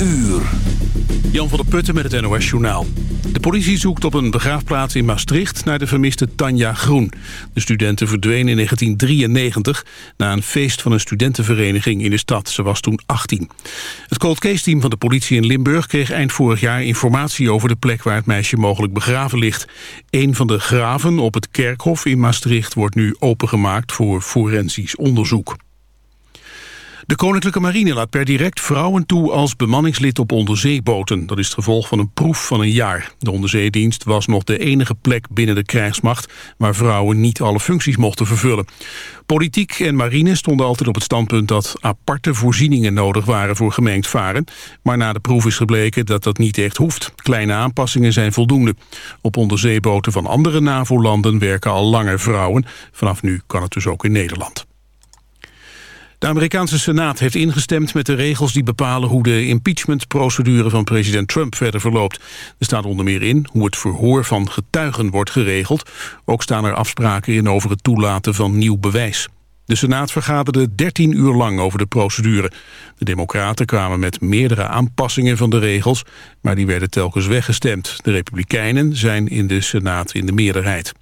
uur. Jan van der Putten met het NOS Journaal. De politie zoekt op een begraafplaats in Maastricht naar de vermiste Tanja Groen. De studenten verdween in 1993 na een feest van een studentenvereniging in de stad. Ze was toen 18. Het cold case team van de politie in Limburg kreeg eind vorig jaar informatie over de plek waar het meisje mogelijk begraven ligt. Een van de graven op het kerkhof in Maastricht wordt nu opengemaakt voor forensisch onderzoek. De Koninklijke Marine laat per direct vrouwen toe als bemanningslid op onderzeeboten. Dat is het gevolg van een proef van een jaar. De onderzeedienst was nog de enige plek binnen de krijgsmacht... waar vrouwen niet alle functies mochten vervullen. Politiek en marine stonden altijd op het standpunt dat aparte voorzieningen nodig waren voor gemengd varen. Maar na de proef is gebleken dat dat niet echt hoeft. Kleine aanpassingen zijn voldoende. Op onderzeeboten van andere NAVO-landen werken al langer vrouwen. Vanaf nu kan het dus ook in Nederland. De Amerikaanse Senaat heeft ingestemd met de regels die bepalen hoe de impeachmentprocedure van president Trump verder verloopt. Er staat onder meer in hoe het verhoor van getuigen wordt geregeld. Ook staan er afspraken in over het toelaten van nieuw bewijs. De Senaat vergaderde 13 uur lang over de procedure. De democraten kwamen met meerdere aanpassingen van de regels, maar die werden telkens weggestemd. De republikeinen zijn in de Senaat in de meerderheid.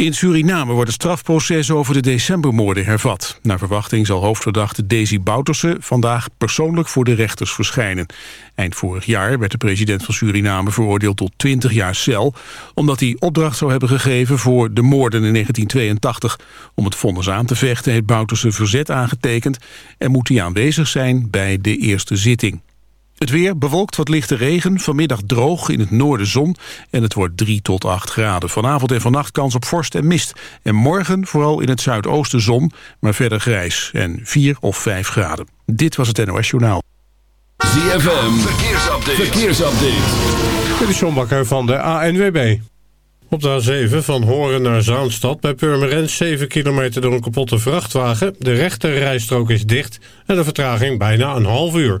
In Suriname wordt het strafproces over de decembermoorden hervat. Naar verwachting zal hoofdverdachte Daisy Bouterse vandaag persoonlijk voor de rechters verschijnen. Eind vorig jaar werd de president van Suriname veroordeeld tot 20 jaar cel... omdat hij opdracht zou hebben gegeven voor de moorden in 1982. Om het vonnis aan te vechten heeft Bouterse verzet aangetekend... en moet hij aanwezig zijn bij de eerste zitting. Het weer bewolkt wat lichte regen, vanmiddag droog in het noorden zon en het wordt 3 tot 8 graden. Vanavond en vannacht kans op vorst en mist. En morgen vooral in het zuidoosten zon, maar verder grijs en 4 of 5 graden. Dit was het NOS Journaal. ZFM, verkeersupdate. verkeersupdate. Dit is John Bakker van de ANWB. Op de A7 van Horen naar Zaanstad bij Purmerend 7 kilometer door een kapotte vrachtwagen. De rechte rijstrook is dicht en de vertraging bijna een half uur.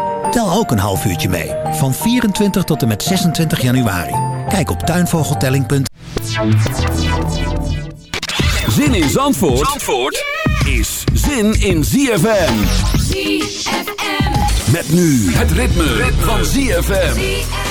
Tel ook een half uurtje mee. Van 24 tot en met 26 januari. Kijk op tuinvogeltelling.nl Zin in Zandvoort, Zandvoort is zin in ZFM. ZFM. Met nu het ritme, ritme. van ZFM.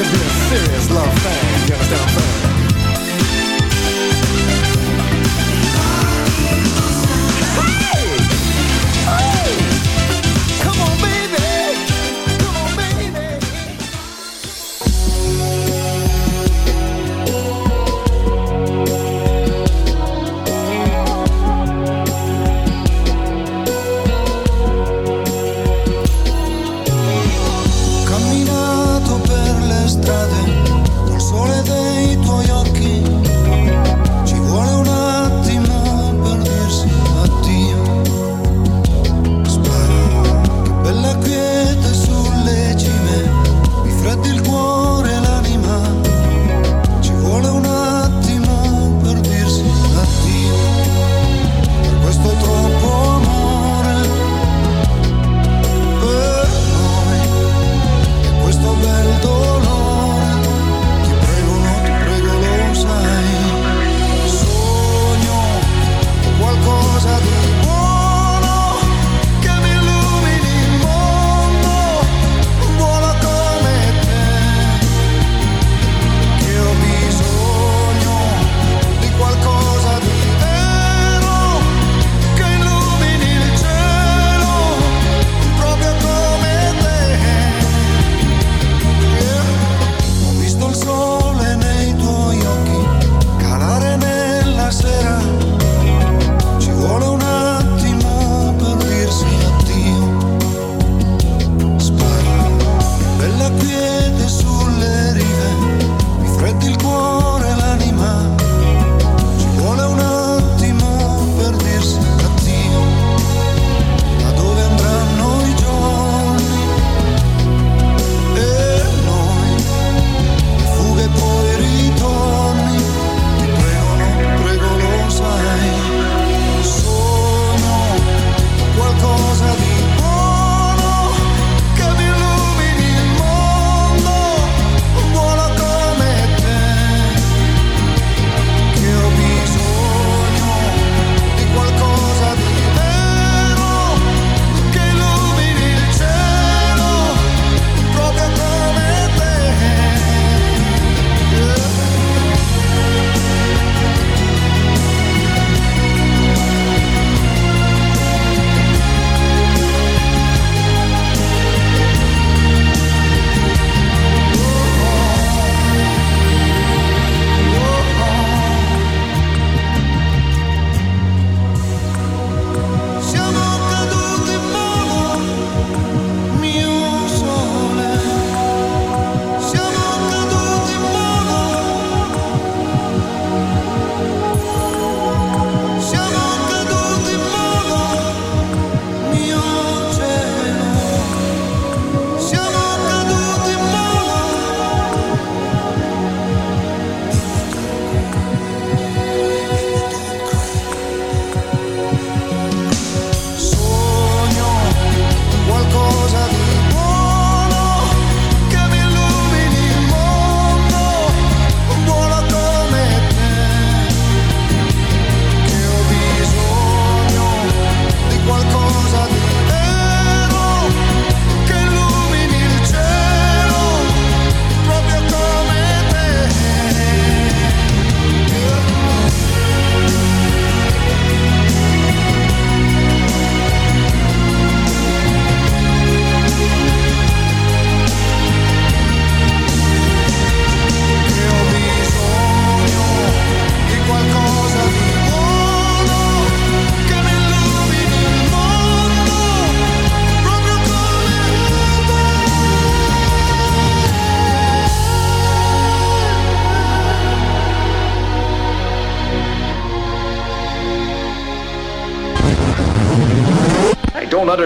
Cause we're a serious love thing, you understand what I'm saying?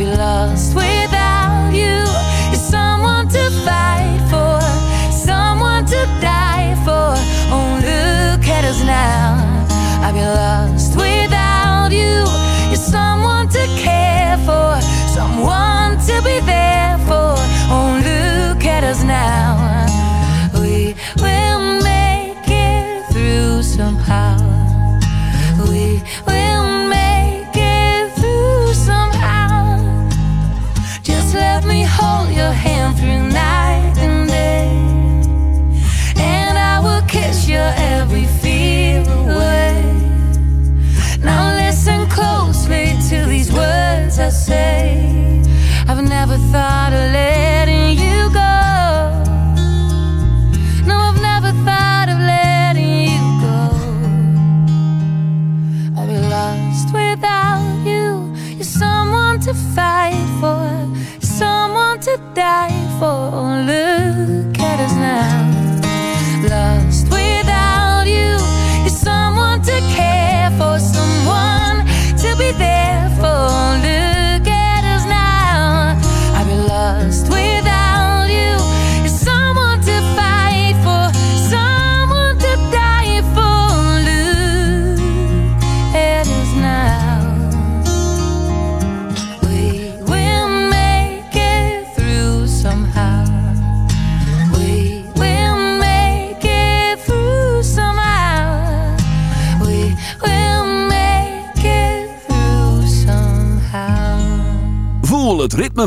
be lost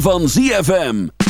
van ZFM.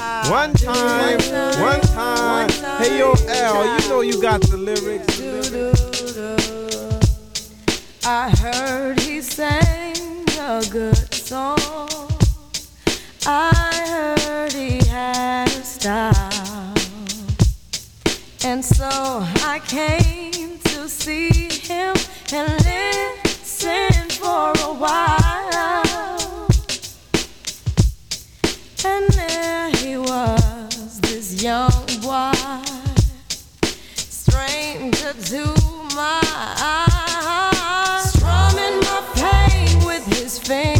time. One time. One time. Hey, yo, L, you know you got the lyrics. I heard he sang a good song. I heard he had a style. And so I came to see him and listen for a while. young boy, stranger to my eyes, strumming my pain with his fingers.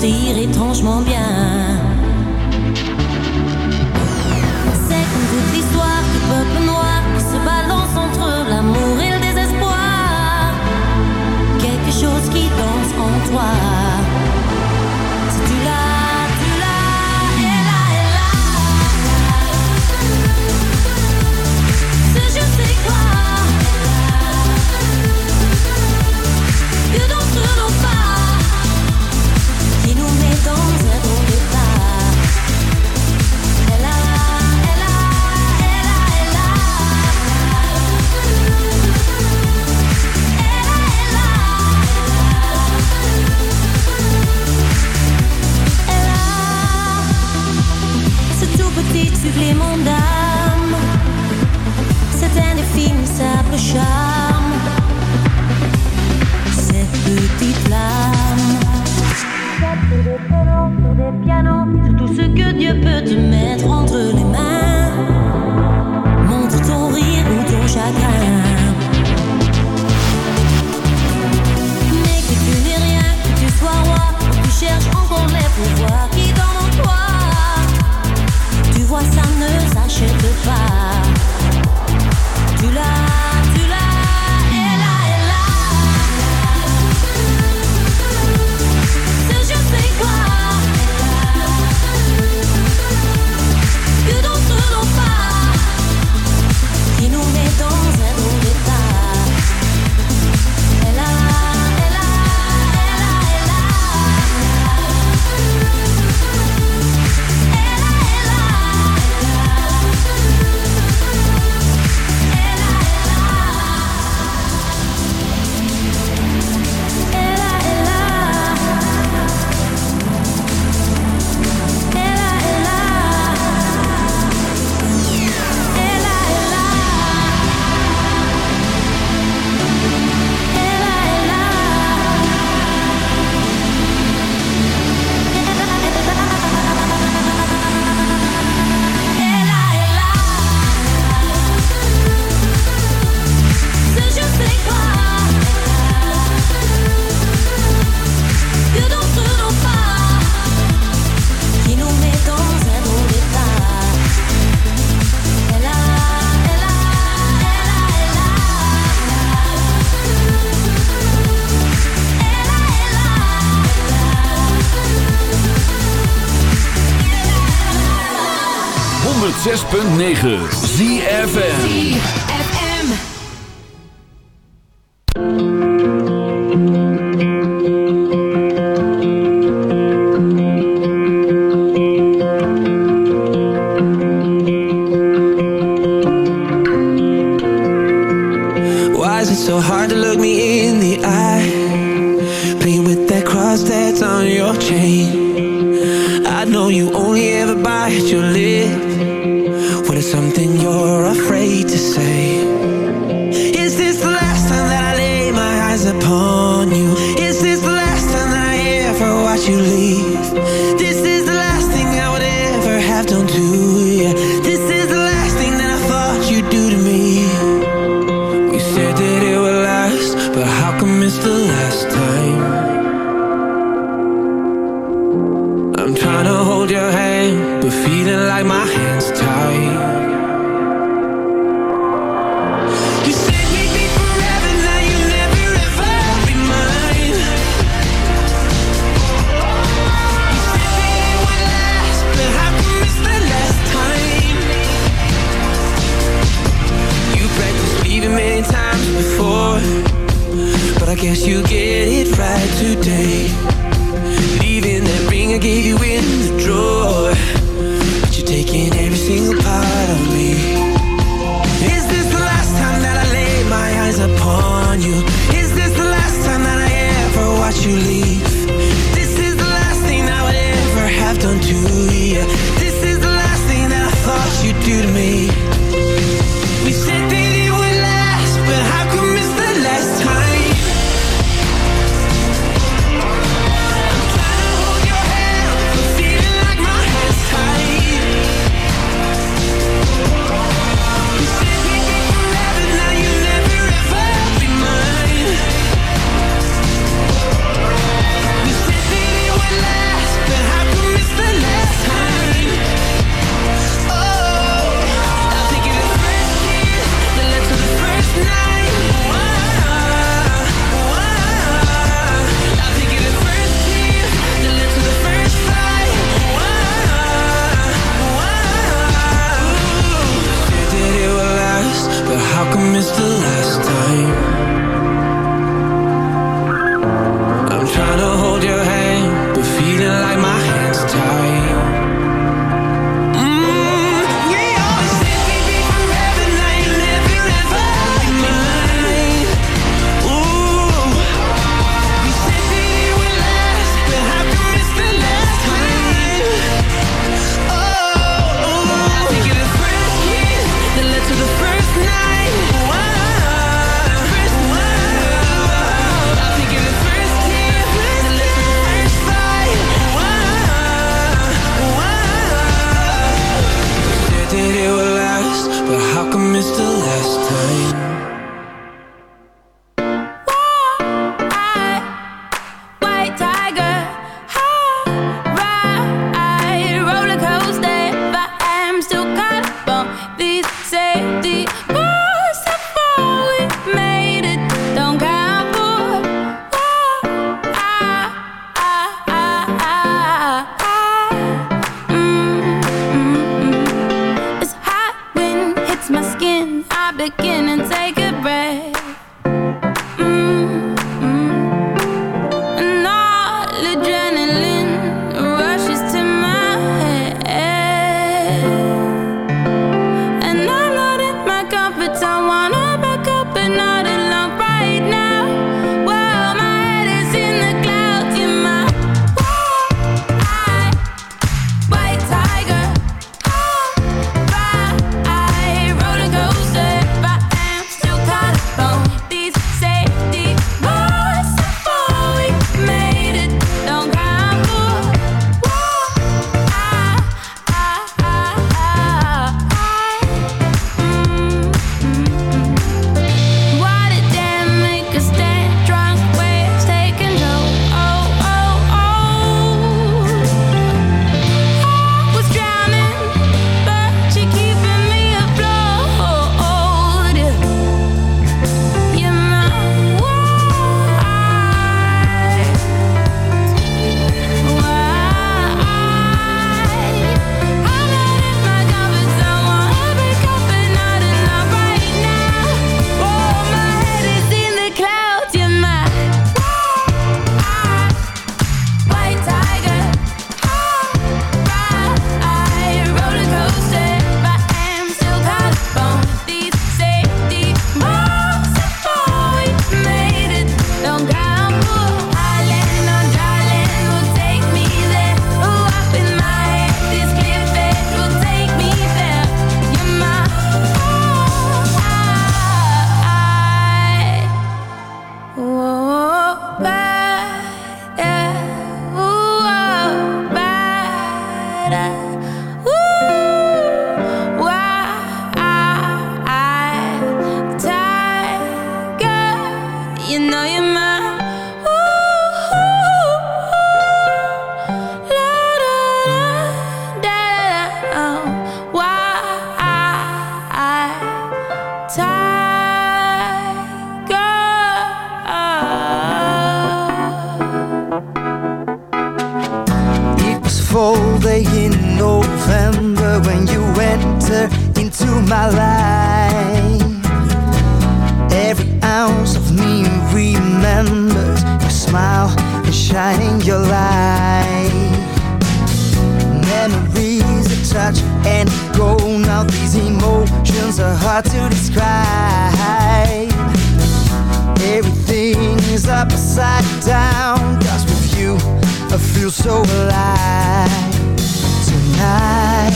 sentir étrangement bien. supplément d'âme. Cet indéfinissable charme, cette petite flamme. Des pianos, tout ce que Dieu peut te mettre entre les mains. Montre ton rire ou ton chagrin. n'achète pas. Tu l'as. 9. Now these emotions are hard to describe. Everything is upside down. Cause with you, I feel so alive. Tonight,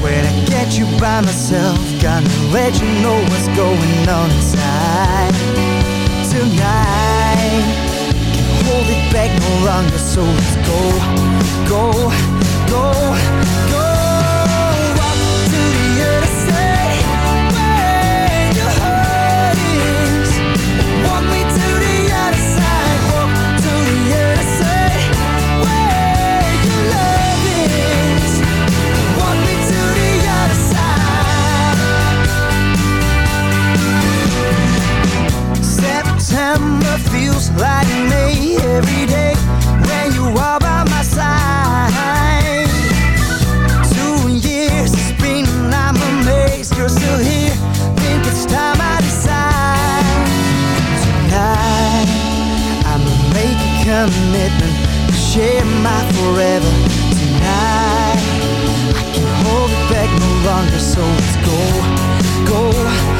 when I get you by myself, gonna let you know what's going on inside. Tonight, can't hold it back no longer, so let's go, go, go, go. Every day when you are by my side. Two years it's been, I'm amazed you're still here. Think it's time I decide. Tonight, I'ma make a commitment to share my forever. Tonight, I can't hold it back no longer, so let's go, go, go, go.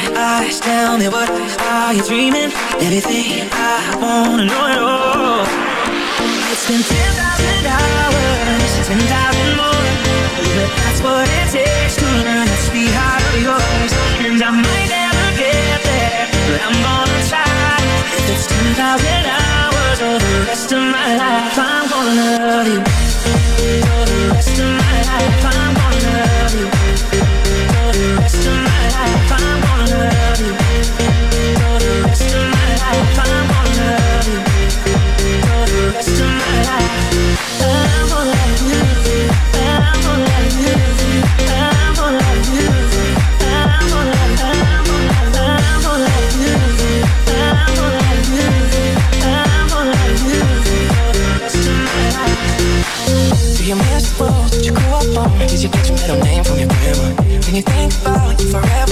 Your eyes, tell me what are you dreaming? Everything I wanna know at all. It's been 10,000 hours, 10,000 more. But that's what it takes to learn sweet heart of yours. And I might never get there, but I'm gonna try. If it's 10,000 hours or the rest of my life, I'm gonna love you. When you think about you forever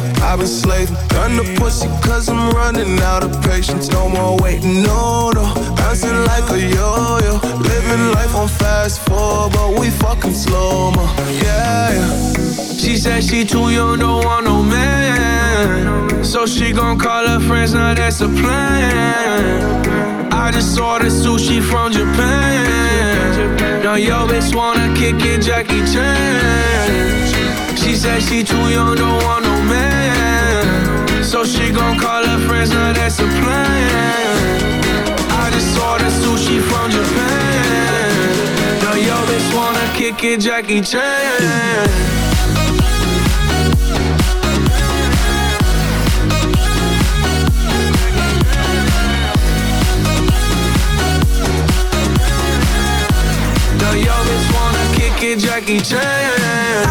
I've been slaving, done the pussy cause I'm running out of patience. No more waiting, no, no. Bouncing like a yo-yo. Living life on fast forward, but we fucking slow mo. Yeah, yeah. She said she too young, don't want no man. So she gon' call her friends, now that's a plan. I just ordered sushi from Japan. Now yo bitch wanna kick it, Jackie Chan. She said she too young, don't want no man. So she gon' call her friends, now that's a plan. I just ordered sushi from Japan. Now yo bitch wanna kick it, Jackie Chan. Now yo bitch wanna kick it, Jackie Chan.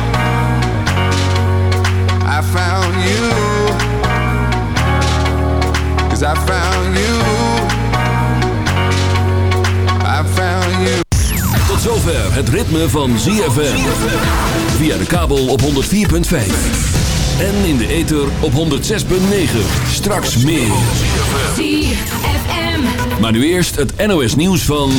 I found you. Cause I found you. I found you. Tot zover het ritme van ZFM. Via de kabel op 104.5. En in de ether op 106.9. Straks meer. ZFM. Maar nu eerst het NOS nieuws van...